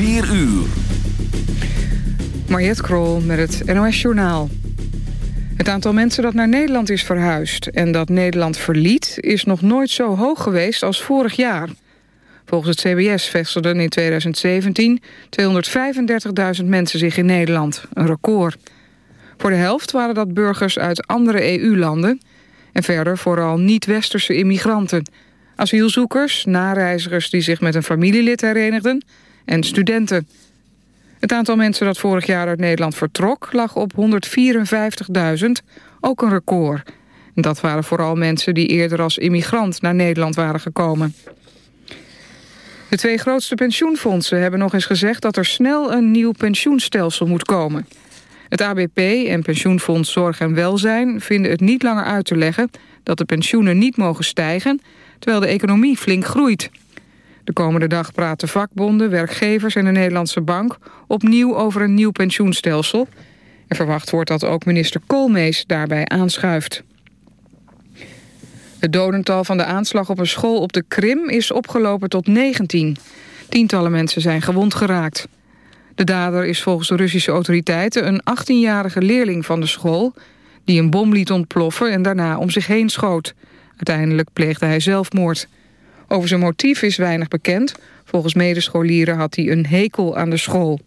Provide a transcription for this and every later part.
4 uur. Mariette Krol met het NOS Journaal. Het aantal mensen dat naar Nederland is verhuisd en dat Nederland verliet... is nog nooit zo hoog geweest als vorig jaar. Volgens het CBS vestigden in 2017 235.000 mensen zich in Nederland. Een record. Voor de helft waren dat burgers uit andere EU-landen... en verder vooral niet-westerse immigranten. Asielzoekers, nareizigers die zich met een familielid herenigden... en studenten... Het aantal mensen dat vorig jaar uit Nederland vertrok lag op 154.000, ook een record. dat waren vooral mensen die eerder als immigrant naar Nederland waren gekomen. De twee grootste pensioenfondsen hebben nog eens gezegd dat er snel een nieuw pensioenstelsel moet komen. Het ABP en Pensioenfonds Zorg en Welzijn vinden het niet langer uit te leggen dat de pensioenen niet mogen stijgen, terwijl de economie flink groeit. De komende dag praten vakbonden, werkgevers en de Nederlandse Bank... opnieuw over een nieuw pensioenstelsel. En verwacht wordt dat ook minister Koolmees daarbij aanschuift. Het dodental van de aanslag op een school op de Krim is opgelopen tot 19. Tientallen mensen zijn gewond geraakt. De dader is volgens de Russische autoriteiten een 18-jarige leerling van de school... die een bom liet ontploffen en daarna om zich heen schoot. Uiteindelijk pleegde hij zelfmoord. Over zijn motief is weinig bekend. Volgens medescholieren had hij een hekel aan de school.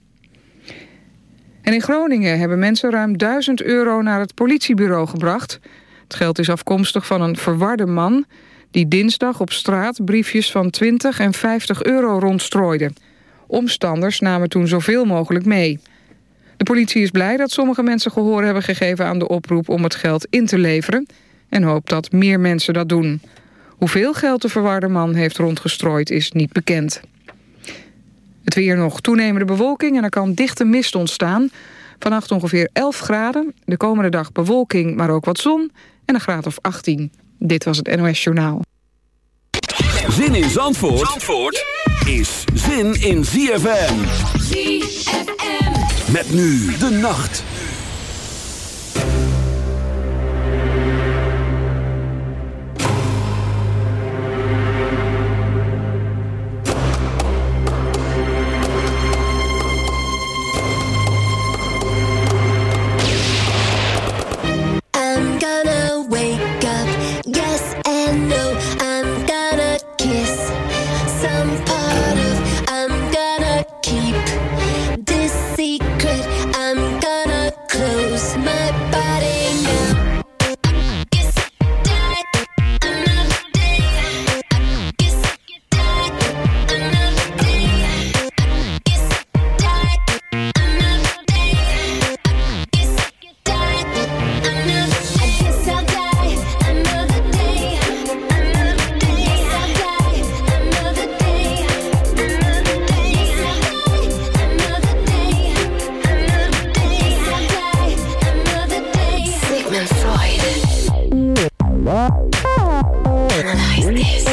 En in Groningen hebben mensen ruim 1000 euro naar het politiebureau gebracht. Het geld is afkomstig van een verwarde man... die dinsdag op straat briefjes van 20 en 50 euro rondstrooide. Omstanders namen toen zoveel mogelijk mee. De politie is blij dat sommige mensen gehoor hebben gegeven aan de oproep om het geld in te leveren... en hoopt dat meer mensen dat doen. Hoeveel geld de verwarde man heeft rondgestrooid is niet bekend. Het weer nog toenemende bewolking en er kan dichte mist ontstaan. Vannacht ongeveer 11 graden. De komende dag bewolking, maar ook wat zon. En een graad of 18. Dit was het NOS Journaal. Zin in Zandvoort, Zandvoort is zin in ZFM. ZFM. Met nu de nacht.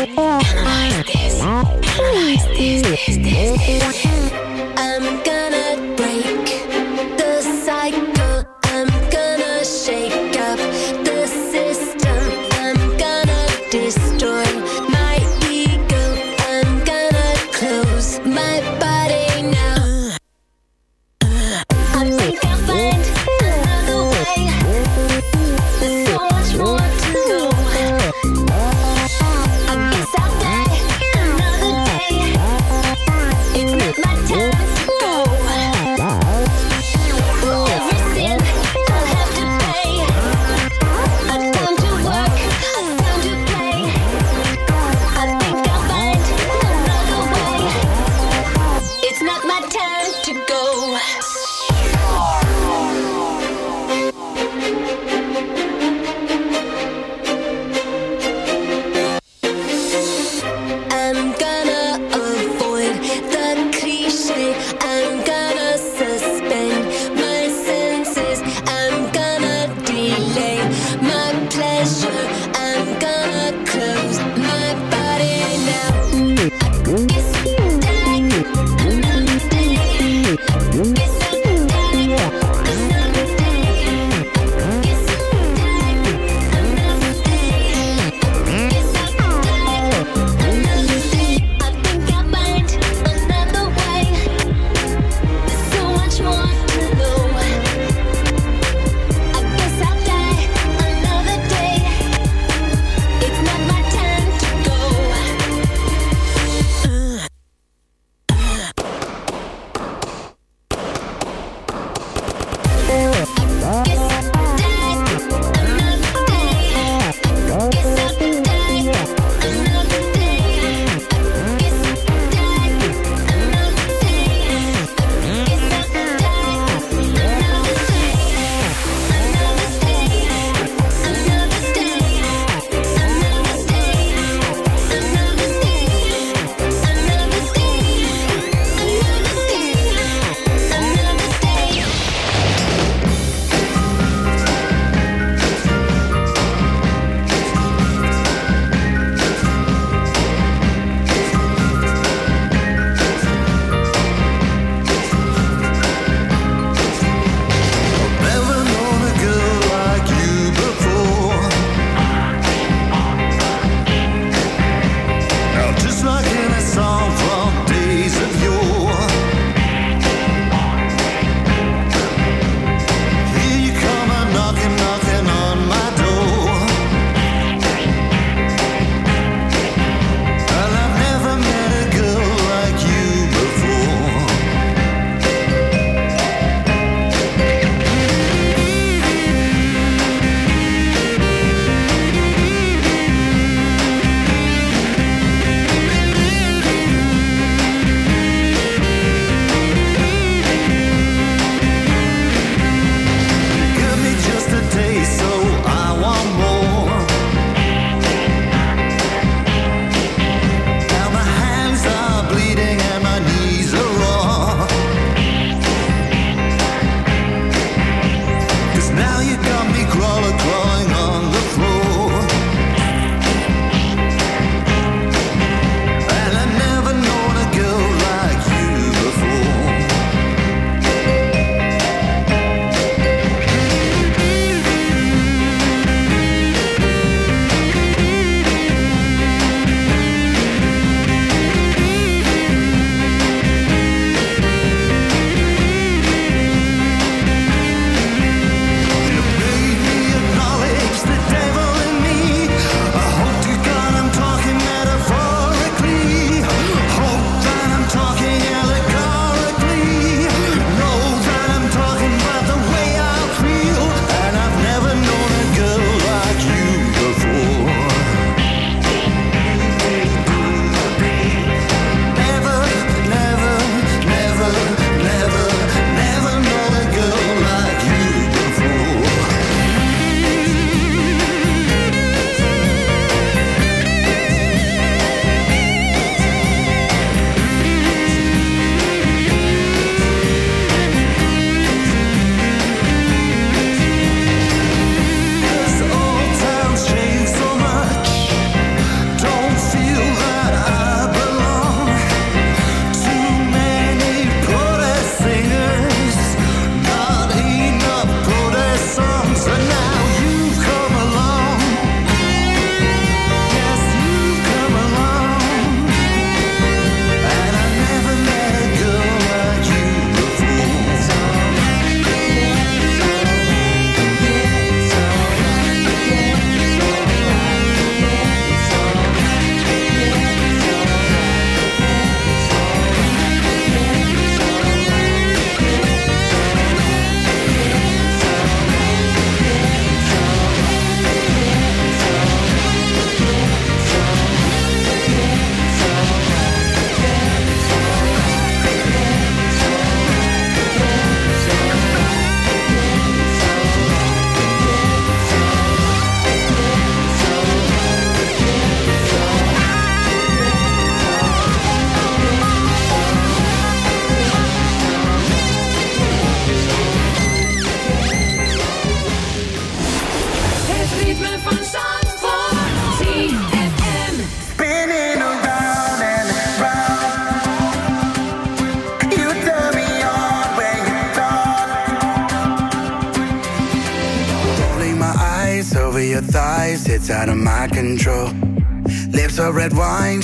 Analyze this. Analyze this, this, this, this.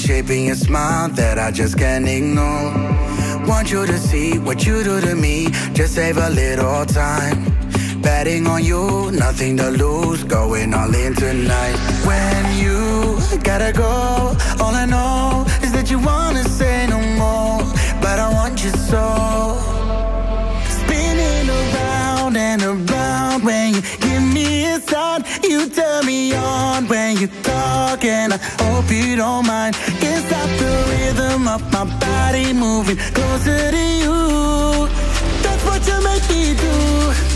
Shaping a smile that I just can't ignore. Want you to see what you do to me, just save a little time. Betting on you, nothing to lose, going all in tonight. When you gotta go, all I know is that you wanna say no more, but I want you so Spinning around and around when you give me a sign. You turn me on when you talk, and I hope you don't mind. Stop the rhythm of my body moving closer to you. That's what you make me do.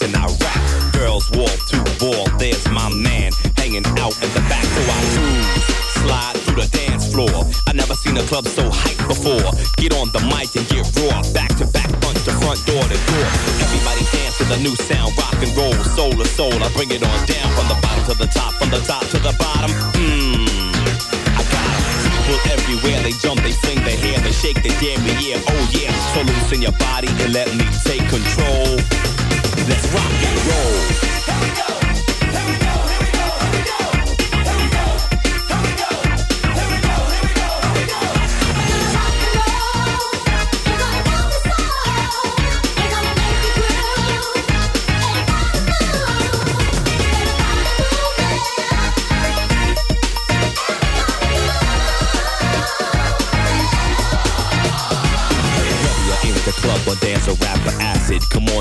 And I rap, Girls wall to wall, there's my man hanging out in the back. So I move, slide through the dance floor. I never seen a club so hyped before. Get on the mic and get raw, back to back, front to front, door to door. Everybody dance to the new sound, rock and roll, soul to soul. I bring it on down from the bottom to the top, from the top to the bottom. Mmm everywhere. They jump, they sing, they hair, they shake, they damn yeah, oh yeah. So loosen your body and let me take control. Let's rock and roll.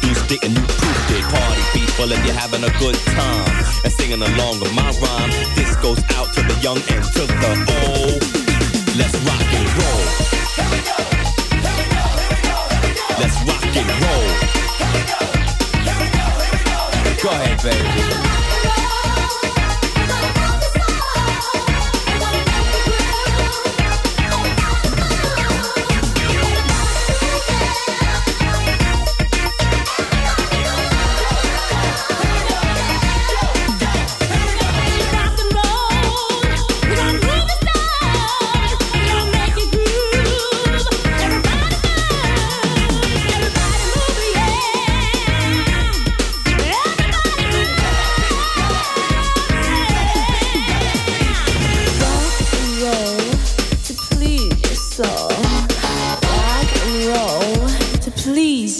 produced it and you proved it. Party people and you're having a good time and singing along with my rhyme. This goes out to the young and to the old.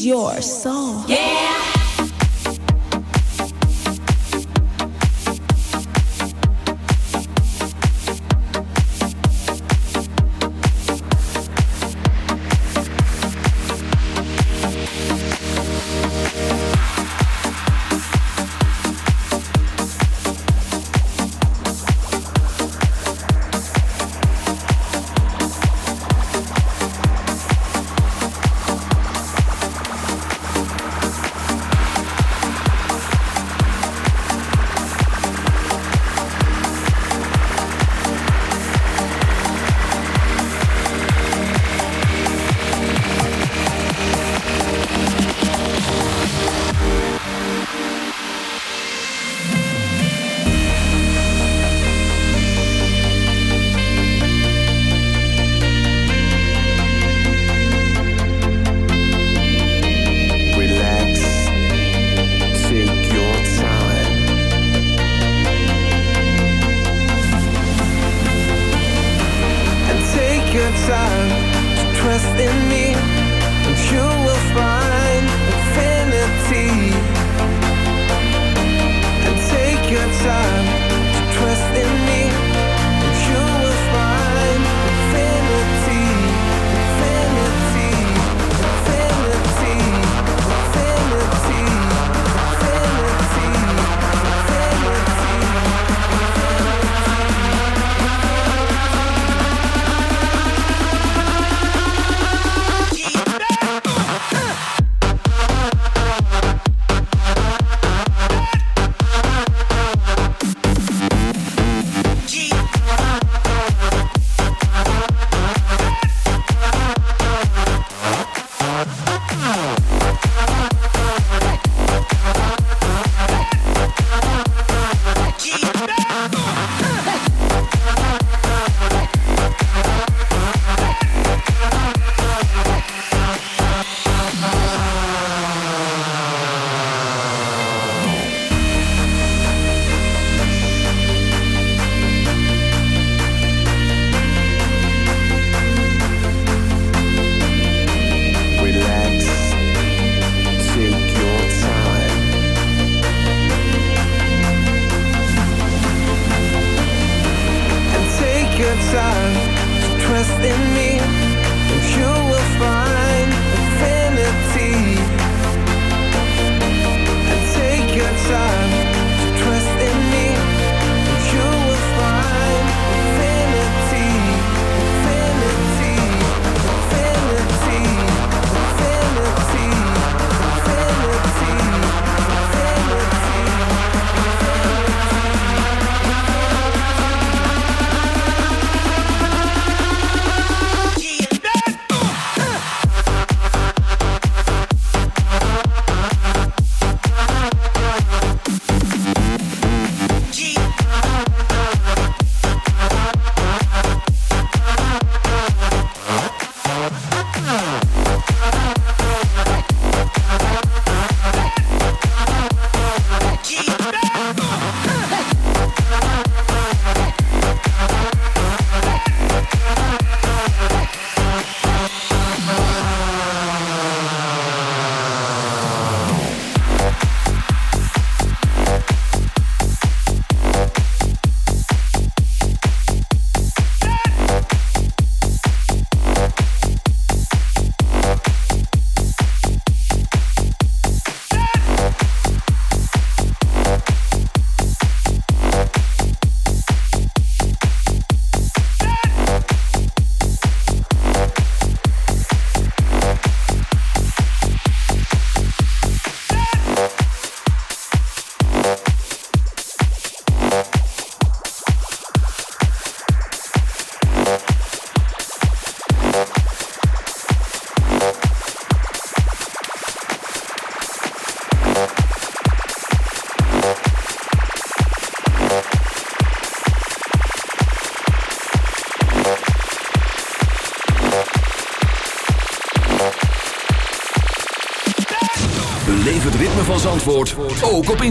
your soul. Yeah.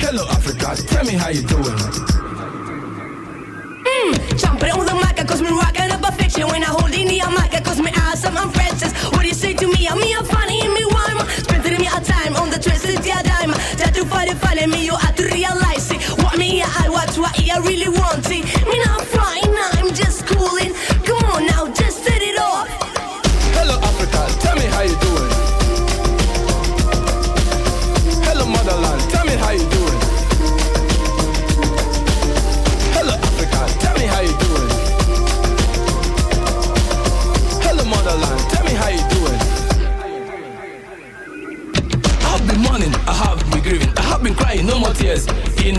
Hello, Africa. Tell me how you doing. Mm, jumping on the mic, cause me rockin' up a fiction When I hold in the mic, cause me awesome, I'm Francis What do you say to me? I'm me, I'm funny, me rhyme Spending me a time on the twisted yeah dime That you find it funny, me you have to realize it What me I watch, what I really want it Me not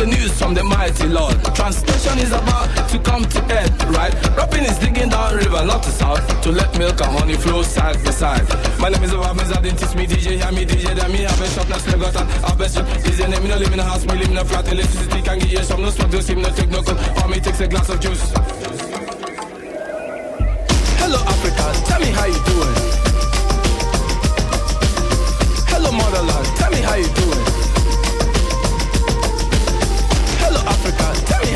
The news from the mighty Lord. Translation is about to come to end, right? Rapping is digging down river, not to south, to let milk and honey flow side by side. My name is Obamiz, I didn't teach me DJ, hear me DJ, then me have a shop, now slave got an best. DJ name, me no live in a house, me live in a flat, electricity can get you some, no smoke, no steam, no take no cold, all me takes a glass of juice. Hello Africa, tell me how you doing. Hello motherland, tell me how you doing.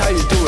How you.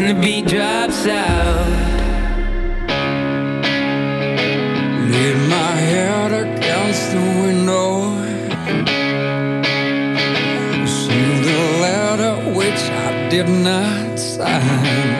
when the beat drops out. Lean my head against the window. See the letter which I did not sign.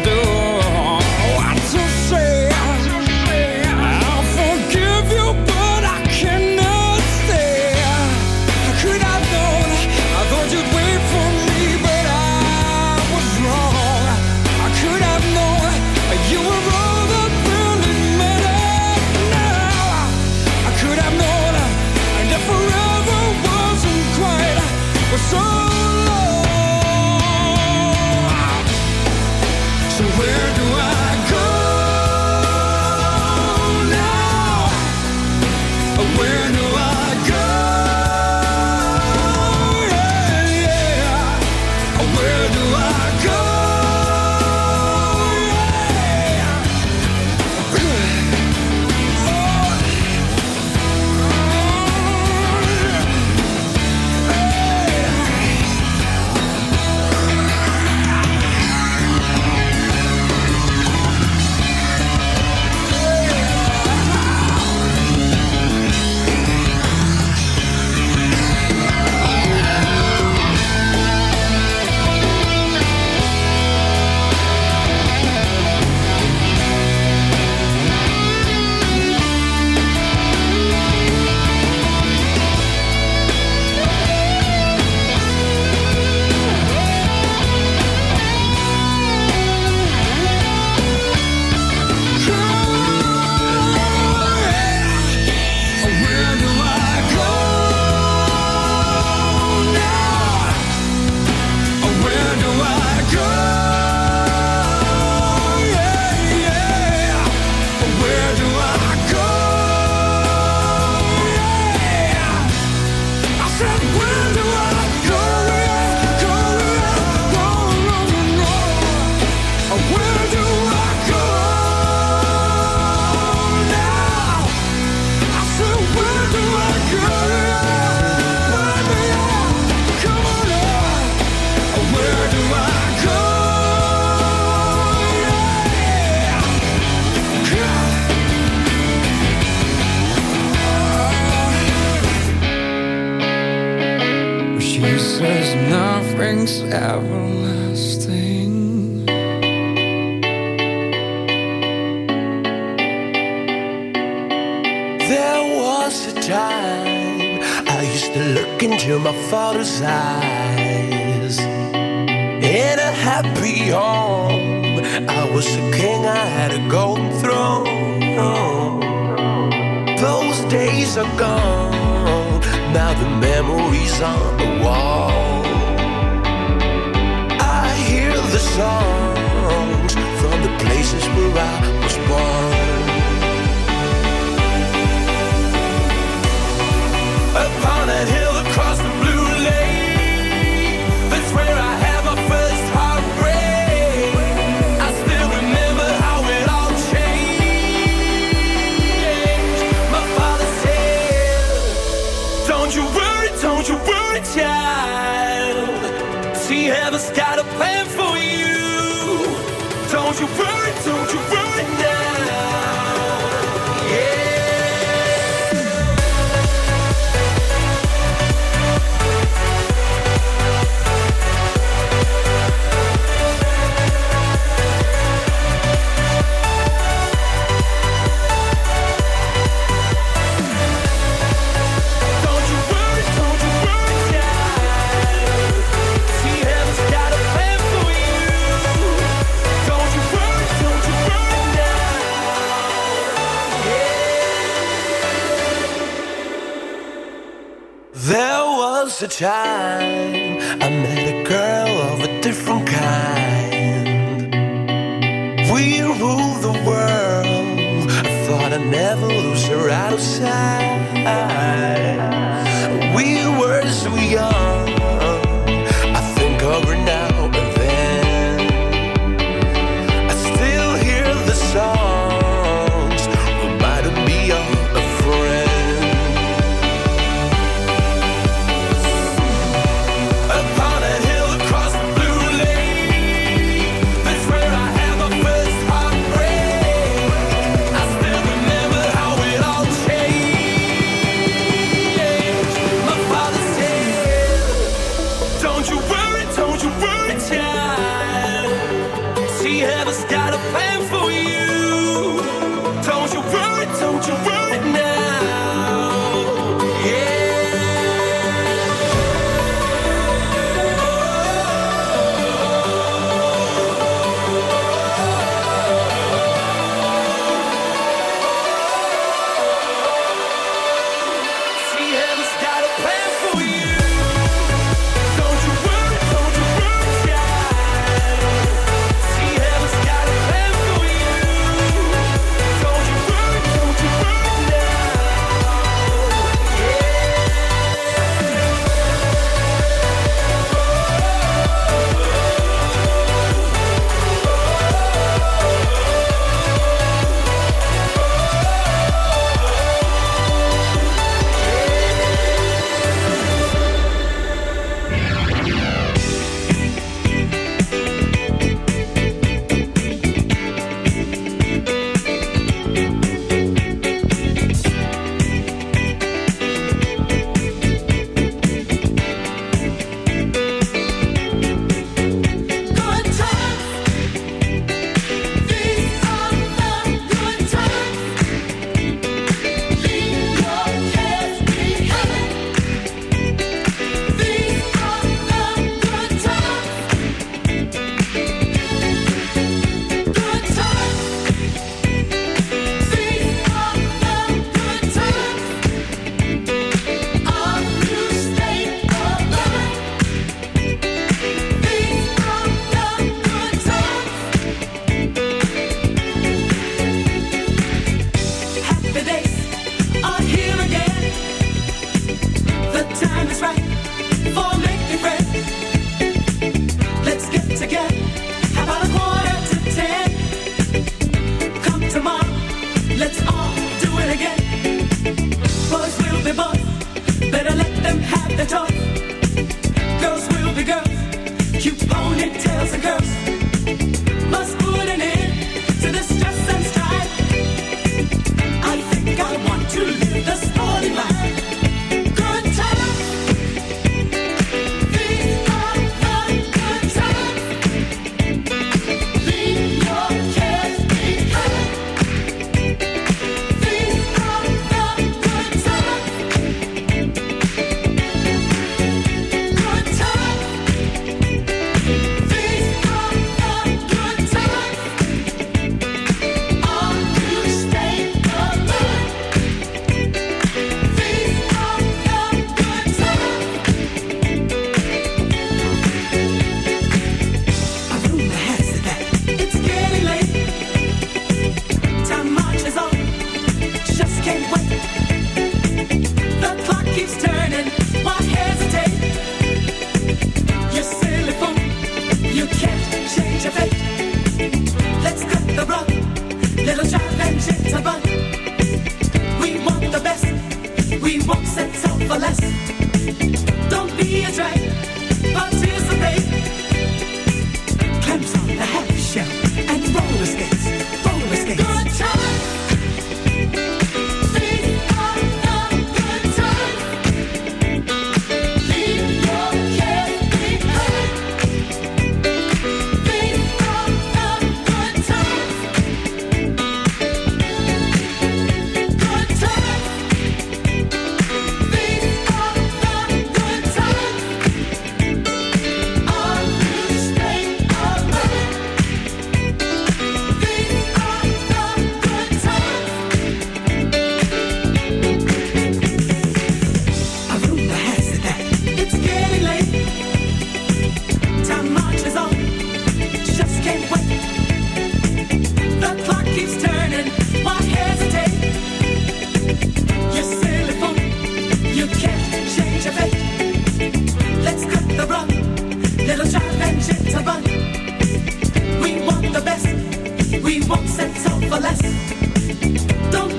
do. Into my a time. I met a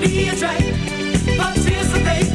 be a drag, participate,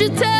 you tell?